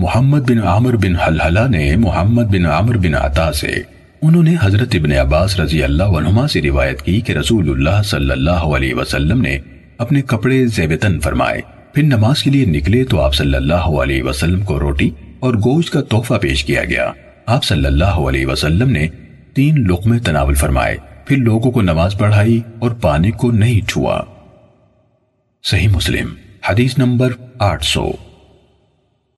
محمد بن عامر بن حلحلہ نے محمد بن عامر بن عطا سے انہوں نے حضرت ابن عباس رضی اللہ عنہما سے روایت کی کہ رسول اللہ صلی اللہ علیہ وسلم نے اپنے کپڑے زیبتن فرمائے۔ پھر نماز کے لیے نکلے تو آپ صلی اللہ علیہ وسلم کو روٹی اور گوشت کا تحفہ پیش کیا گیا۔ آپ صلی اللہ علیہ وسلم نے تین لقمے تناول فرمائے۔ پھر لوگوں کو نماز پڑھائی اور پانی کو نہیں چھوا۔ صحیح مسلم، حدیث نمبر آٹھ سو۔